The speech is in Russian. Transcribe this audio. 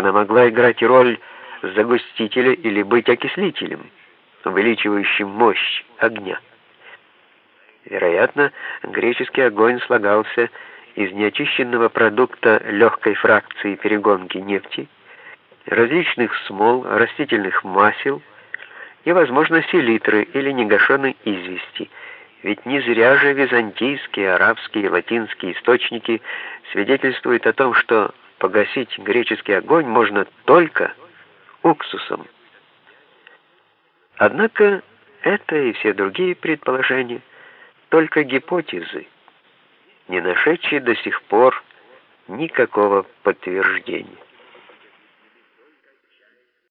Она могла играть роль загустителя или быть окислителем, увеличивающим мощь огня. Вероятно, греческий огонь слагался из неочищенного продукта легкой фракции перегонки нефти, различных смол, растительных масел и, возможно, селитры или негашенной извести, ведь не зря же византийские, арабские и латинские источники свидетельствуют о том, что погасить греческий огонь можно только уксусом. Однако это и все другие предположения только гипотезы, не нашедшие до сих пор никакого подтверждения.